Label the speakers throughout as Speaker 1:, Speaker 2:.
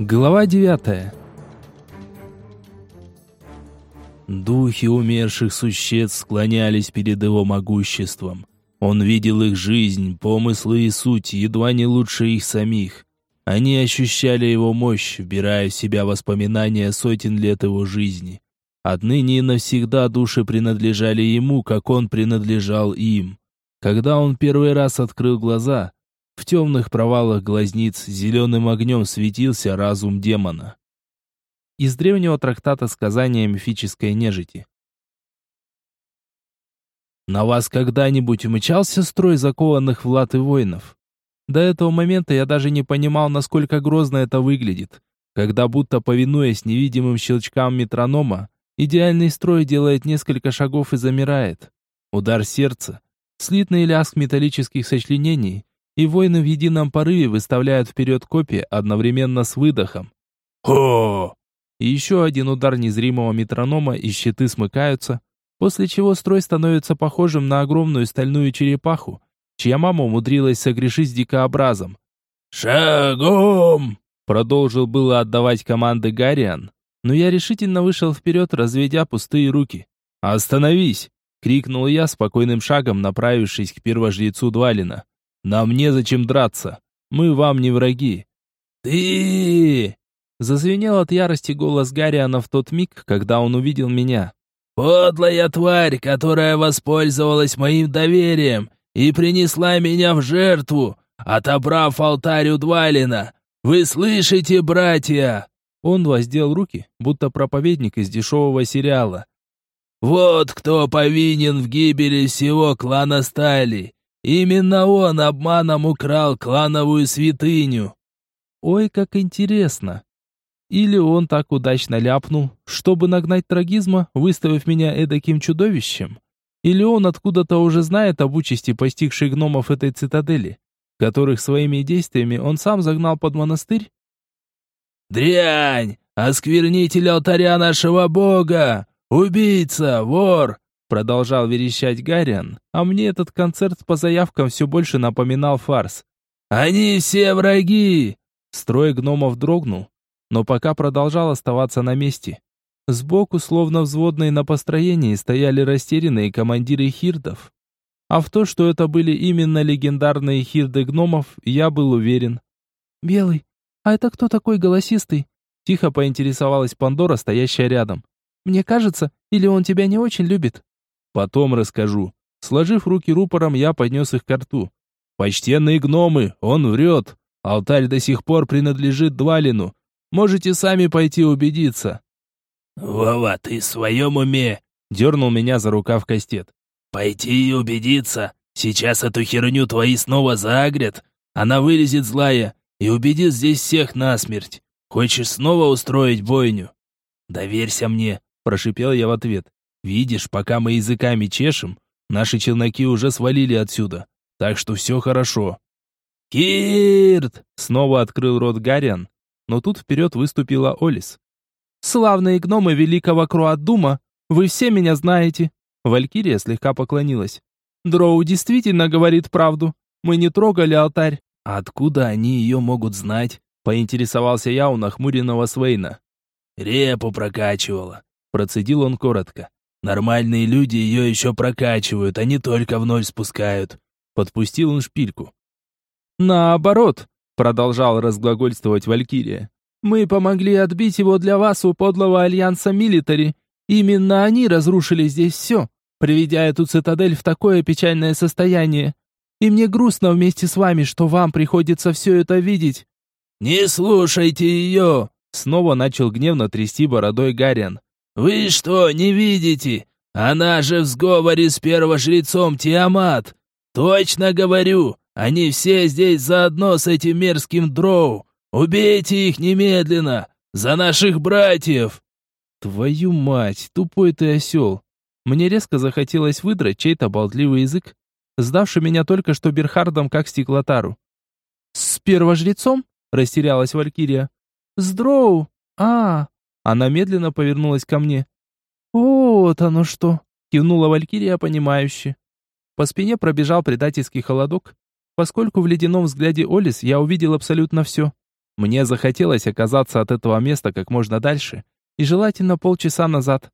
Speaker 1: Глава девятая. Духи умерших существ склонялись перед его могуществом. Он видел их жизнь, помыслы и суть, едва не лучше их самих. Они ощущали его мощь, вбирая в себя воспоминания сотен лет его жизни. Отныне и навсегда души принадлежали ему, как он принадлежал им. Когда он первый раз открыл глаза, в темных провалах глазниц зеленым огнем светился разум демона. Из древнего трактата сказания мифической нежити. На вас когда-нибудь умчался строй закованных в латы воинов? До этого момента я даже не понимал, насколько грозно это выглядит, когда будто повинуясь невидимым щелчкам метронома, идеальный строй делает несколько шагов и замирает. Удар сердца, слитный лязг металлических сочленений, и воины в едином порыве выставляют вперед копья одновременно с выдохом. Хо! И еще один удар незримого метронома, и щиты смыкаются, после чего строй становится похожим на огромную стальную черепаху, чья мама умудрилась согрешить с дикообразом. «Шагом!» Продолжил было отдавать команды Гарриан, но я решительно вышел вперед, разведя пустые руки. «Остановись!» — крикнул я спокойным шагом, направившись к первожрецу Двалина. Нам незачем драться. Мы вам не враги. Ты! Зазвенел от ярости голос Гарриана в тот миг, когда он увидел меня. «Подлая тварь, которая воспользовалась моим доверием и принесла меня в жертву, отобрав алтарь у Двалина! Вы слышите, братья?» Он воздел руки, будто проповедник из дешевого сериала. «Вот кто повинен в гибели всего клана Стали. Именно он обманом украл клановую святыню. Ой, как интересно. Или он так удачно ляпнул, чтобы нагнать трагизма, выставив меня эдаким чудовищем? Или он откуда-то уже знает об участи постигшей гномов этой цитадели, которых своими действиями он сам загнал под монастырь? «Дрянь! Осквернитель алтаря нашего бога! Убийца! Вор! Продолжал верещать Гарриан, а мне этот концерт по заявкам все больше напоминал фарс. «Они все враги!» Строй гномов дрогнул, но пока продолжал оставаться на месте. Сбоку, словно взводные на построении, стояли растерянные командиры хирдов. А в то, что это были именно легендарные хирды гномов, я был уверен. «Белый, а это кто такой голосистый?» Тихо поинтересовалась Пандора, стоящая рядом. «Мне кажется, или он тебя не очень любит?» Потом расскажу. Сложив руки рупором, я поднес их к рту. Почтенные гномы, он врет. Алтарь до сих пор принадлежит Двалину. Можете сами пойти убедиться. Вова, ты в своем уме? Дернул меня за рукав Кастет. Пойти и убедиться. Сейчас эту херню твои снова заагрят. Она вылезет злая и убедит здесь всех насмерть. Хочешь снова устроить бойню? Доверься мне, прошипел я в ответ. Видишь, пока мы языками чешем, наши челноки уже свалили отсюда. Так что все хорошо. «Кирт!» — снова открыл рот Гарриан, но тут вперед выступила Олис. «Славные гномы великого Круаддума, вы все меня знаете!» Валькирия слегка поклонилась. «Дроу действительно говорит правду. Мы не трогали алтарь». «Откуда они ее могут знать?» — поинтересовался я у нахмуренного Свейна. «Репу прокачивала», — процедил он коротко. Нормальные люди ее еще прокачивают, а не только вновь спускают. Подпустил он шпильку. Наоборот, продолжал разглагольствовать Валькирия. Мы помогли отбить его для вас у подлого альянса Милитари. Именно они разрушили здесь все, приведя эту цитадель в такое печальное состояние. И мне грустно вместе с вами, что вам приходится все это видеть. Не слушайте ее! Снова начал гневно трясти бородой Гарриан. «Вы что, не видите? Она же в сговоре с первожрецом Тиамат! Точно говорю, они все здесь заодно с этим мерзким дроу! Убейте их немедленно! За наших братьев!» «Твою мать, тупой ты осел!» Мне резко захотелось выдрать чей-то болтливый язык, сдавший меня только что Берхардом как стеклотару. «С первожрецом?» — растерялась Валькирия. «С дроу! А, она медленно повернулась ко мне. «Вот оно что!» — кивнула Валькирия, понимающе. По спине пробежал предательский холодок, поскольку в ледяном взгляде Олис я увидел абсолютно все. Мне захотелось оказаться от этого места как можно дальше, и желательно полчаса назад.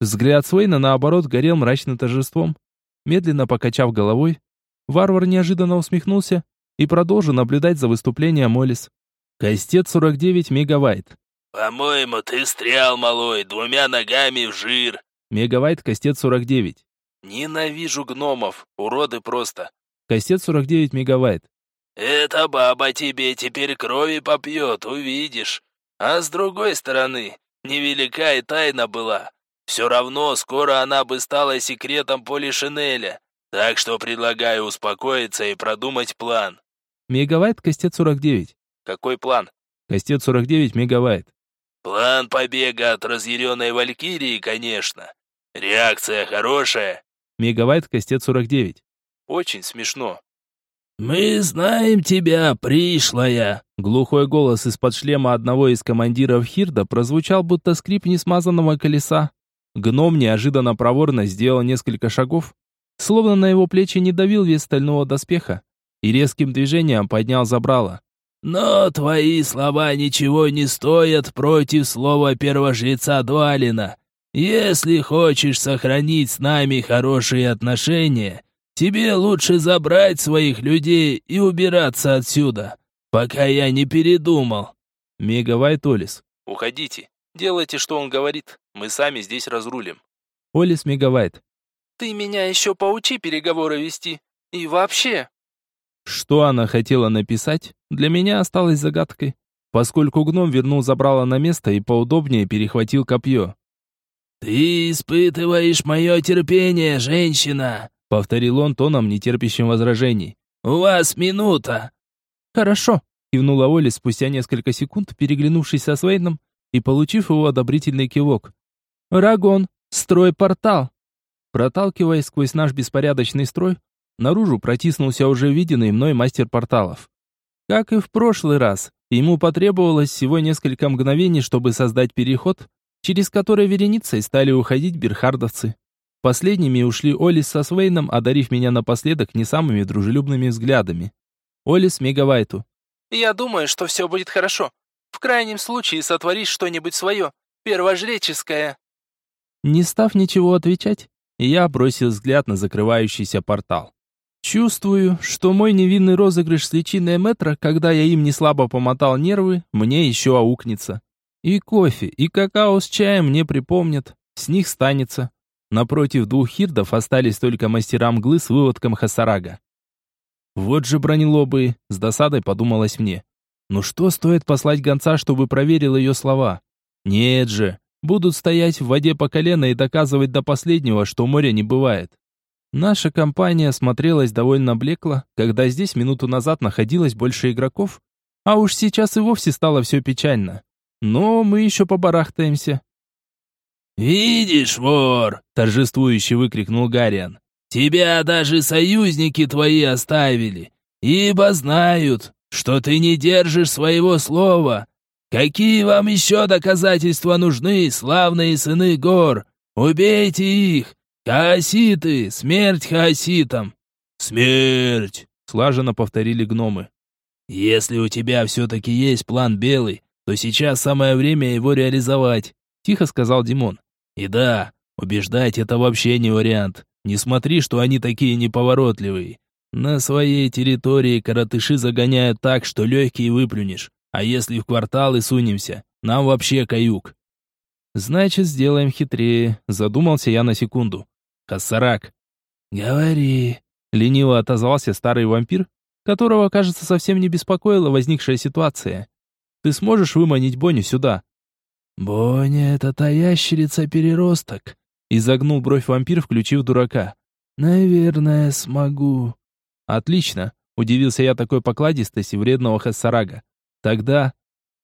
Speaker 1: Взгляд Свейна, наоборот, горел мрачным торжеством. Медленно покачав головой, варвар неожиданно усмехнулся и продолжил наблюдать за выступлением Молис. Кастет 49 мегавайт.
Speaker 2: «По-моему, ты стрял, малой, двумя ногами в жир».
Speaker 1: Мегавайт Кастет 49.
Speaker 2: «Ненавижу гномов, уроды просто».
Speaker 1: Кастет 49 мегавайт.
Speaker 2: «Эта баба тебе теперь крови попьет, увидишь. А с другой стороны, невелика и тайна была. Все равно скоро она бы стала секретом Полишинеля. Так что предлагаю успокоиться и продумать план».
Speaker 1: Мегавайт Кастет 49.
Speaker 2: «Какой план?»
Speaker 1: Кастет 49 мегавайт.
Speaker 2: «План побега от разъяренной Валькирии, конечно. Реакция хорошая».
Speaker 1: Мегавайт Кастет 49.
Speaker 2: «Очень смешно».
Speaker 3: «Мы знаем тебя, пришлая!»
Speaker 1: Глухой голос из-под шлема одного из командиров Хирда прозвучал, будто скрип несмазанного колеса. Гном неожиданно проворно сделал несколько шагов, словно на его плечи не давил вес стального доспеха, и резким движением поднял забрало.
Speaker 3: «Но твои слова ничего не стоят против слова первожреца Двалина. Если хочешь сохранить с нами хорошие отношения, тебе лучше забрать своих людей и убираться отсюда, пока я не передумал».
Speaker 1: Мегавайт Олис.
Speaker 2: «Уходите. Делайте, что он говорит. Мы сами здесь разрулим».
Speaker 1: Олис Мегавайт.
Speaker 2: «Ты меня еще поучи переговоры вести. И вообще...»
Speaker 1: Что она хотела написать, для меня осталось загадкой, поскольку гном вернул забрало на место и поудобнее перехватил копье.
Speaker 3: «Ты испытываешь мое терпение, женщина!»
Speaker 1: — повторил он тоном, нетерпящим возражений.
Speaker 3: «У вас минута!»
Speaker 1: «Хорошо!» — кивнула Оля спустя несколько секунд, переглянувшись со Свейном и получив его одобрительный кивок. «Рагон, строй портал!» Проталкиваясь сквозь наш беспорядочный строй, наружу протиснулся уже виденный мной мастер порталов. Как и в прошлый раз, ему потребовалось всего несколько мгновений, чтобы создать переход, через который вереницей стали уходить берхардовцы. Последними ушли Олис со Свейном, одарив меня напоследок не самыми дружелюбными взглядами. Олис Мегавайту.
Speaker 2: «Я думаю, что все будет хорошо. В крайнем случае сотворишь что-нибудь свое, первожреческое».
Speaker 1: Не став ничего отвечать, я бросил взгляд на закрывающийся портал. Чувствую, что мой невинный розыгрыш с личиной метра, когда я им не слабо помотал нервы, мне еще аукнется. И кофе, и какао с чаем мне припомнят, с них станется. Напротив двух хирдов остались только мастера мглы с выводком Хасарага. Вот же бронелобы, с досадой подумалось мне. Ну что стоит послать гонца, чтобы проверил ее слова? Нет же, будут стоять в воде по колено и доказывать до последнего, что моря не бывает. Наша компания смотрелась довольно блекло, когда здесь минуту назад находилось больше игроков, а уж сейчас и вовсе стало все печально. Но мы еще побарахтаемся.
Speaker 3: «Видишь, вор!» — торжествующе выкрикнул Гарриан. «Тебя даже союзники твои оставили, ибо знают, что ты не держишь своего слова. Какие вам еще доказательства нужны, славные сыны гор? Убейте их! Хаоситы! Смерть хаоситам!» «Смерть!» — слаженно повторили гномы. «Если у тебя все-таки есть план белый, то сейчас самое время его реализовать», — тихо сказал Димон. «И да, убеждать это вообще не вариант. Не смотри, что они такие неповоротливые. На своей территории коротыши загоняют так, что легкие выплюнешь. А если в кварталы сунемся, нам вообще каюк.
Speaker 1: Значит, сделаем хитрее, задумался я на секунду. Хасарак.
Speaker 3: Говори,
Speaker 1: лениво отозвался старый вампир, которого, кажется, совсем не беспокоила возникшая ситуация. Ты сможешь выманить Бонни сюда?
Speaker 3: Боня — это та ящерица-переросток,
Speaker 1: изогнул бровь вампир, включив дурака.
Speaker 3: Наверное, смогу.
Speaker 1: Отлично, удивился я такой покладистости вредного Хассарага. Тогда...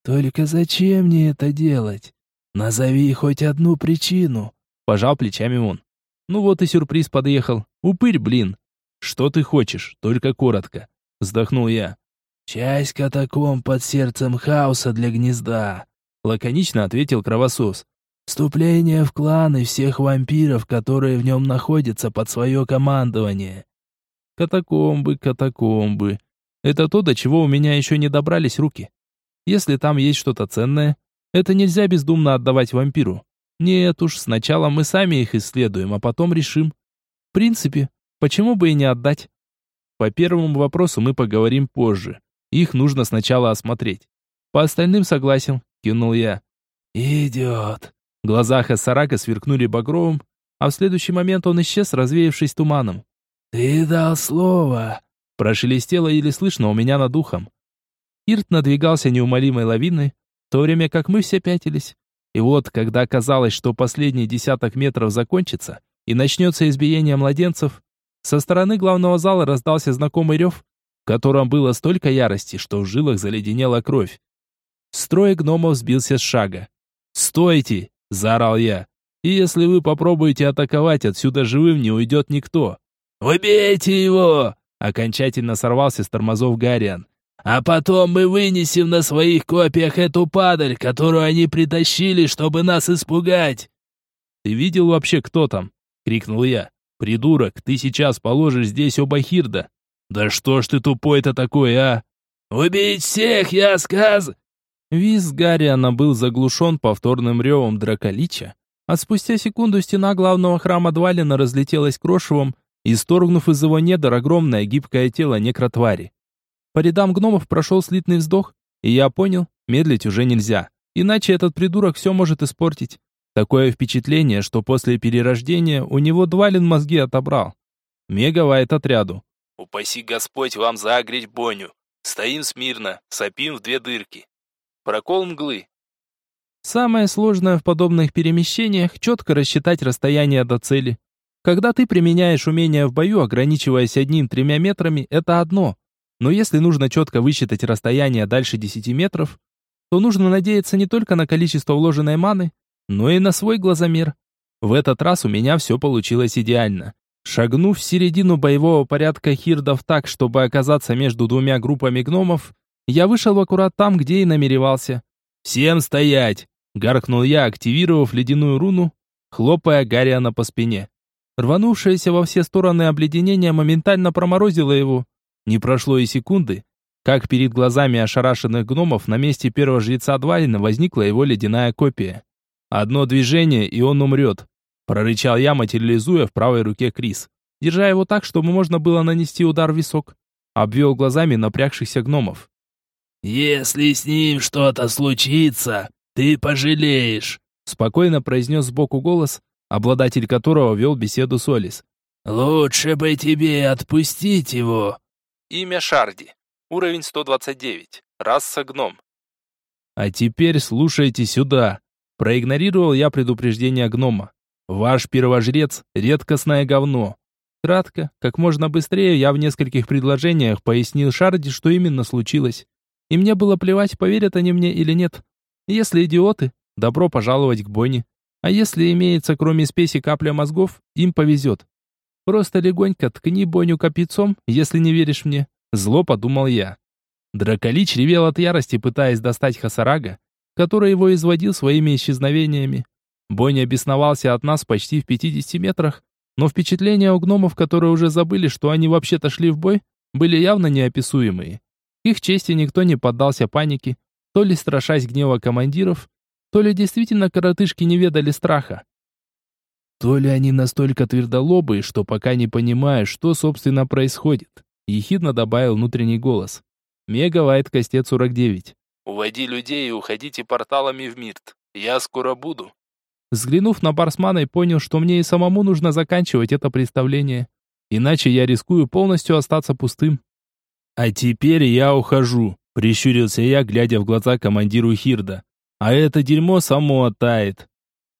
Speaker 3: Только зачем мне это делать? Назови хоть одну причину.
Speaker 1: Пожал плечами он. Ну вот и сюрприз подъехал. Упырь, блин. Что ты хочешь, только коротко. Вздохнул я.
Speaker 3: Часть катакомб под сердцем хаоса для гнезда.
Speaker 1: Лаконично ответил кровосос.
Speaker 3: Вступление в кланы всех вампиров, которые в нем находятся под свое командование.
Speaker 1: Катакомбы, катакомбы. Это то, до чего у меня еще не добрались руки. Если там есть что-то ценное, это нельзя бездумно отдавать вампиру. Нет уж, сначала мы сами их исследуем, а потом решим. В принципе, почему бы и не отдать? По первому вопросу мы поговорим позже. Их нужно сначала осмотреть. По остальным согласен, кивнул я.
Speaker 3: Идет.
Speaker 1: Глаза Хасарака сверкнули багровым, а в следующий момент он исчез, развеявшись туманом.
Speaker 3: «Ты дал слово!»
Speaker 1: Прошелестело или слышно у меня над ухом. Ирт надвигался неумолимой лавиной, то время как мы все пятились. И вот, когда казалось, что последний десяток метров закончится и начнется избиение младенцев, со стороны главного зала раздался знакомый рев, в котором было столько ярости, что в жилах заледенела кровь. Строй гномов сбился с шага. «Стойте!» – заорал я. «И если вы попробуете атаковать, отсюда живым не уйдет никто».
Speaker 3: «Убейте его!»
Speaker 1: – окончательно сорвался с тормозов Гарриан.
Speaker 3: «А потом мы вынесем на своих копиях эту падаль, которую они притащили, чтобы нас испугать!»
Speaker 1: «Ты видел вообще, кто там?» – крикнул я. «Придурок, ты сейчас положишь здесь оба Хирда!» «Да что ж ты тупой-то такой, а?»
Speaker 3: «Убить всех, я сказ...»
Speaker 1: Виз Гарриана был заглушен повторным ревом Драколича, а спустя секунду стена главного храма Двалина разлетелась крошевом, исторгнув из его недр огромное гибкое тело некротвари. По рядам гномов прошел слитный вздох, и я понял, медлить уже нельзя, иначе этот придурок все может испортить. Такое впечатление, что после перерождения у него Двалин мозги отобрал. Мегавайт отряду.
Speaker 2: «Упаси Господь вам загреть боню. Стоим смирно, сопим в две дырки. Прокол мглы.
Speaker 1: Самое сложное в подобных перемещениях – четко рассчитать расстояние до цели. Когда ты применяешь умение в бою, ограничиваясь одним-тремя метрами, это одно. Но если нужно четко высчитать расстояние дальше 10 метров, то нужно надеяться не только на количество вложенной маны, но и на свой глазомер. В этот раз у меня все получилось идеально. Шагнув в середину боевого порядка хирдов так, чтобы оказаться между двумя группами гномов, я вышел аккурат там, где и намеревался. «Всем стоять!» — гаркнул я, активировав ледяную руну, хлопая Гарриана по спине. Рванувшееся во все стороны обледенение моментально проморозило его. Не прошло и секунды, как перед глазами ошарашенных гномов на месте первого жреца Двалина возникла его ледяная копия. «Одно движение, и он умрет», — прорычал я, материализуя в правой руке Крис, держа его так, чтобы можно было нанести удар в висок. Обвел глазами напрягшихся гномов.
Speaker 3: «Если с ним что-то случится, ты пожалеешь»,
Speaker 1: спокойно произнес сбоку голос, обладатель которого вел беседу с Олис.
Speaker 3: «Лучше бы тебе отпустить его».
Speaker 2: Имя Шарди. Уровень 129. Раса гном.
Speaker 1: «А теперь слушайте сюда», проигнорировал я предупреждение гнома. «Ваш первожрец — редкостное говно». Кратко, как можно быстрее, я в нескольких предложениях пояснил Шарди, что именно случилось. И мне было плевать, поверят они мне или нет. Если идиоты, добро пожаловать к Бонни. А если имеется кроме спеси капля мозгов, им повезет. Просто легонько ткни Боню капицом, если не веришь мне. Зло подумал я. Драколич ревел от ярости, пытаясь достать Хасарага, который его изводил своими исчезновениями. Боня бесновался от нас почти в 50 метрах, но впечатления у гномов, которые уже забыли, что они вообще-то шли в бой, были явно неописуемые их чести никто не поддался панике, то ли страшась гнева командиров, то ли действительно коротышки не ведали страха. То ли они настолько твердолобые, что пока не понимают, что собственно происходит, ехидно добавил внутренний голос. Мега Вайт Костец 49.
Speaker 2: Уводи людей и уходите порталами в Мирт. Я скоро буду.
Speaker 1: Взглянув на Барсмана и понял, что мне и самому нужно заканчивать это представление. Иначе я рискую полностью остаться пустым. «А теперь я ухожу», — прищурился я, глядя в глаза командиру Хирда. «А это дерьмо само оттает».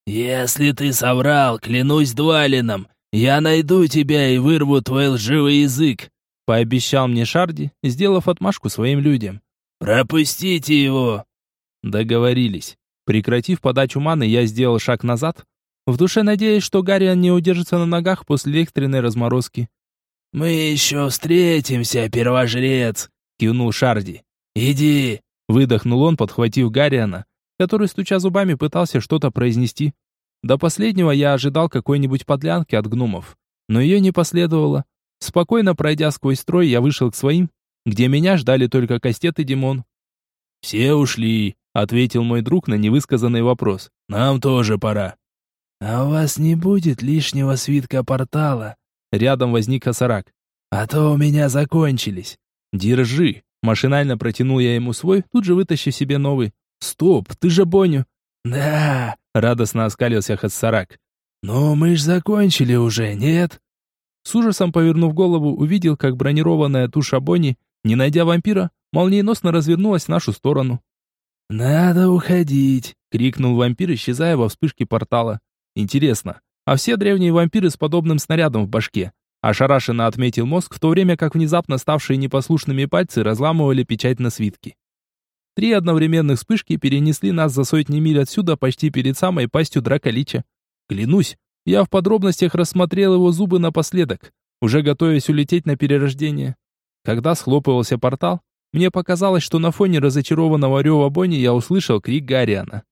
Speaker 3: «Если ты соврал, клянусь Дуалином, я найду тебя и вырву твой лживый язык», —
Speaker 1: пообещал мне Шарди, сделав отмашку своим людям.
Speaker 3: «Пропустите его!»
Speaker 1: Договорились. Прекратив подачу маны, я сделал шаг назад, в душе надеясь, что Гарриан не удержится на ногах после экстренной разморозки.
Speaker 3: «Мы еще встретимся, первожрец!» — кивнул Шарди. «Иди!»
Speaker 1: — выдохнул он, подхватив Гарриана, который, стуча зубами, пытался что-то произнести. До последнего я ожидал какой-нибудь подлянки от гномов, но ее не последовало. Спокойно пройдя сквозь строй, я вышел к своим, где меня ждали только Кастет и Димон. «Все ушли», — ответил мой друг на невысказанный вопрос. «Нам тоже пора».
Speaker 3: «А у вас не будет лишнего свитка портала?»
Speaker 1: Рядом возник Асарак.
Speaker 3: «А то у меня закончились».
Speaker 1: «Держи», — машинально протянул я ему свой, тут же вытащив себе новый. «Стоп, ты же Боню».
Speaker 3: «Да», —
Speaker 1: радостно оскалился Хассарак.
Speaker 3: «Ну, мы ж закончили уже, нет?»
Speaker 1: С ужасом повернув голову, увидел, как бронированная туша Бонни, не найдя вампира, молниеносно развернулась в нашу сторону.
Speaker 3: «Надо уходить!»
Speaker 1: — крикнул вампир, исчезая во вспышке портала. «Интересно, а все древние вампиры с подобным снарядом в башке?» Ошарашенно отметил мозг, в то время как внезапно ставшие непослушными пальцы разламывали печать на свитке. Три одновременных вспышки перенесли нас за сотни миль отсюда почти перед самой пастью Драколича. Клянусь, я в подробностях рассмотрел его зубы напоследок, уже готовясь улететь на перерождение. Когда схлопывался портал, мне показалось, что на фоне разочарованного рева Бонни я услышал крик Гарриана.